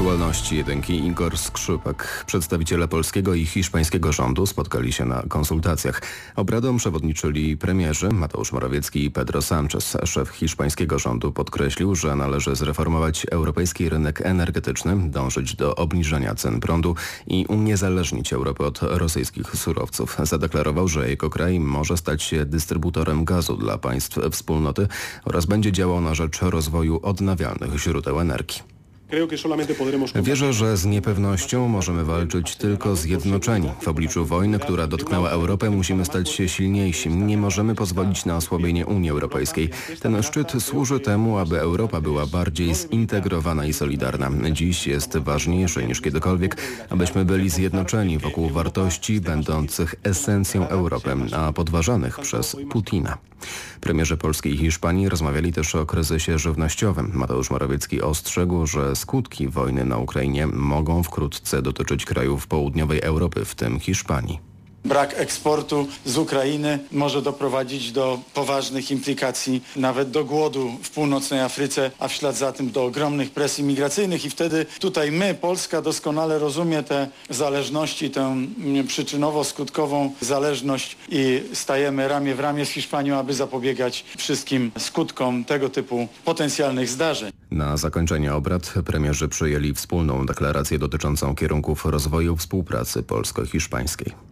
Aktualności jedynki Igor Skrzypek. Przedstawiciele polskiego i hiszpańskiego rządu spotkali się na konsultacjach. Obradom przewodniczyli premierzy Mateusz Morawiecki i Pedro Sánchez. Szef hiszpańskiego rządu podkreślił, że należy zreformować europejski rynek energetyczny, dążyć do obniżenia cen prądu i uniezależnić Europę od rosyjskich surowców. Zadeklarował, że jego kraj może stać się dystrybutorem gazu dla państw wspólnoty oraz będzie działał na rzecz rozwoju odnawialnych źródeł energii. Wierzę, że z niepewnością możemy walczyć tylko zjednoczeni. W obliczu wojny, która dotknęła Europę, musimy stać się silniejsi. Nie możemy pozwolić na osłabienie Unii Europejskiej. Ten szczyt służy temu, aby Europa była bardziej zintegrowana i solidarna. Dziś jest ważniejsze niż kiedykolwiek, abyśmy byli zjednoczeni wokół wartości będących esencją Europy, a podważanych przez Putina. Premierzy Polski i Hiszpanii rozmawiali też o kryzysie żywnościowym. Mateusz Morawiecki ostrzegł, że skutki wojny na Ukrainie mogą wkrótce dotyczyć krajów południowej Europy, w tym Hiszpanii. Brak eksportu z Ukrainy może doprowadzić do poważnych implikacji, nawet do głodu w północnej Afryce, a w ślad za tym do ogromnych presji migracyjnych i wtedy tutaj my, Polska doskonale rozumie te zależności, tę przyczynowo-skutkową zależność i stajemy ramię w ramię z Hiszpanią, aby zapobiegać wszystkim skutkom tego typu potencjalnych zdarzeń. Na zakończenie obrad premierzy przyjęli wspólną deklarację dotyczącą kierunków rozwoju współpracy polsko-hiszpańskiej.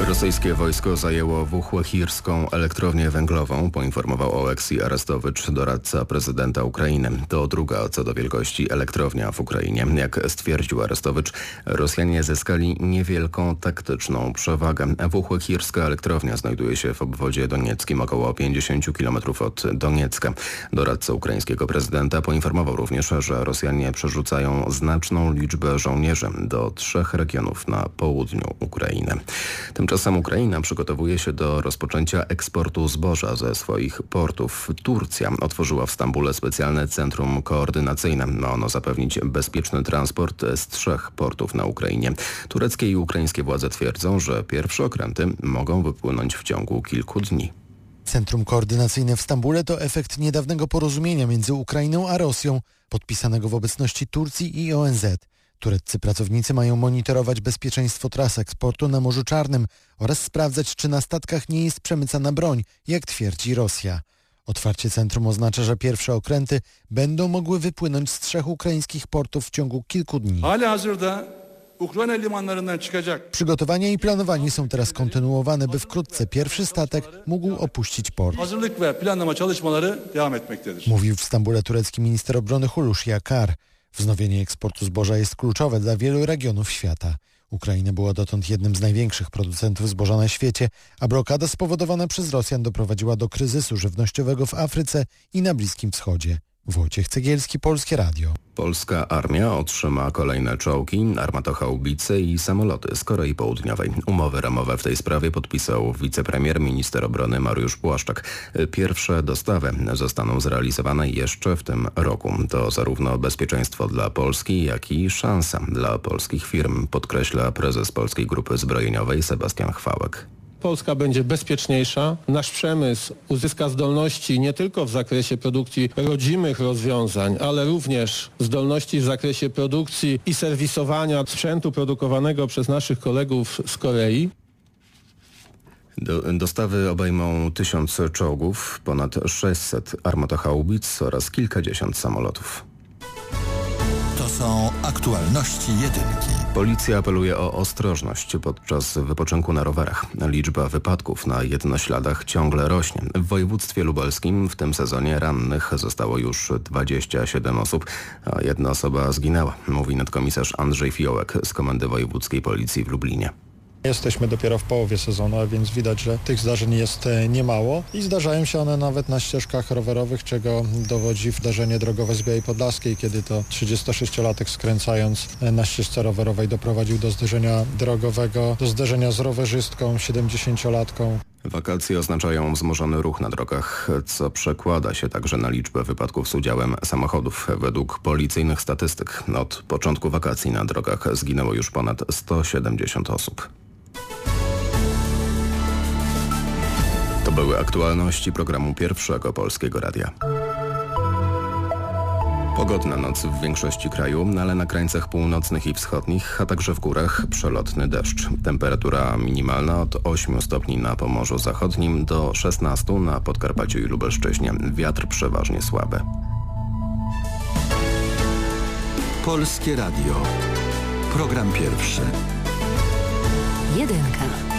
Rosyjskie wojsko zajęło Wuchłachirską elektrownię węglową, poinformował Oleksij Arestowicz, doradca prezydenta Ukrainy. To druga co do wielkości elektrownia w Ukrainie. Jak stwierdził Arestowicz, Rosjanie zyskali niewielką taktyczną przewagę. Wuchłachirska elektrownia znajduje się w obwodzie donieckim około 50 km od Doniecka. Doradca ukraińskiego prezydenta poinformował również, że Rosjanie przerzucają znaczną liczbę żołnierzy do trzech regionów na południu Ukrainy. Tymczasem Ukraina przygotowuje się do rozpoczęcia eksportu zboża ze swoich portów. Turcja otworzyła w Stambule specjalne centrum koordynacyjne. Ma ono zapewnić bezpieczny transport z trzech portów na Ukrainie. Tureckie i ukraińskie władze twierdzą, że pierwsze okręty mogą wypłynąć w ciągu kilku dni. Centrum Koordynacyjne w Stambule to efekt niedawnego porozumienia między Ukrainą a Rosją, podpisanego w obecności Turcji i ONZ. Tureccy pracownicy mają monitorować bezpieczeństwo tras eksportu na Morzu Czarnym oraz sprawdzać, czy na statkach nie jest przemycana broń, jak twierdzi Rosja. Otwarcie centrum oznacza, że pierwsze okręty będą mogły wypłynąć z trzech ukraińskich portów w ciągu kilku dni. Przygotowania i planowanie są teraz kontynuowane, by wkrótce pierwszy statek mógł opuścić port. Mówił w Stambule turecki minister obrony Hulusz Yakar. Wznowienie eksportu zboża jest kluczowe dla wielu regionów świata. Ukraina była dotąd jednym z największych producentów zboża na świecie, a blokada spowodowana przez Rosjan doprowadziła do kryzysu żywnościowego w Afryce i na Bliskim Wschodzie. Wojciech Cegielski, Polskie Radio. Polska armia otrzyma kolejne czołgi, armatochaubice i samoloty z Korei Południowej. Umowy ramowe w tej sprawie podpisał wicepremier minister obrony Mariusz Błaszczak. Pierwsze dostawy zostaną zrealizowane jeszcze w tym roku. To zarówno bezpieczeństwo dla Polski, jak i szansa dla polskich firm, podkreśla prezes Polskiej Grupy Zbrojeniowej Sebastian Chwałek. Polska będzie bezpieczniejsza, nasz przemysł uzyska zdolności nie tylko w zakresie produkcji rodzimych rozwiązań, ale również zdolności w zakresie produkcji i serwisowania sprzętu produkowanego przez naszych kolegów z Korei. Do, dostawy obejmą tysiąc czołgów, ponad 600 armatochaubic oraz kilkadziesiąt samolotów. To są aktualności jedynki. Policja apeluje o ostrożność podczas wypoczynku na rowerach. Liczba wypadków na jednośladach ciągle rośnie. W województwie lubelskim w tym sezonie rannych zostało już 27 osób, a jedna osoba zginęła, mówi nadkomisarz Andrzej Fiołek z Komendy Wojewódzkiej Policji w Lublinie. Jesteśmy dopiero w połowie sezonu, a więc widać, że tych zdarzeń jest e, niemało i zdarzają się one nawet na ścieżkach rowerowych, czego dowodzi wdarzenie drogowe z Białej Podlaskiej, kiedy to 36-latek skręcając e, na ścieżce rowerowej doprowadził do zderzenia drogowego, do zderzenia z rowerzystką 70-latką. Wakacje oznaczają wzmożony ruch na drogach, co przekłada się także na liczbę wypadków z udziałem samochodów. Według policyjnych statystyk od początku wakacji na drogach zginęło już ponad 170 osób. Były aktualności programu Pierwszego Polskiego Radia. Pogodna noc w większości kraju, ale na krańcach północnych i wschodnich, a także w górach przelotny deszcz. Temperatura minimalna od 8 stopni na Pomorzu Zachodnim do 16 na Podkarpaciu i Lubelszczyźnie. Wiatr przeważnie słaby. Polskie Radio. Program pierwszy. Jedynka.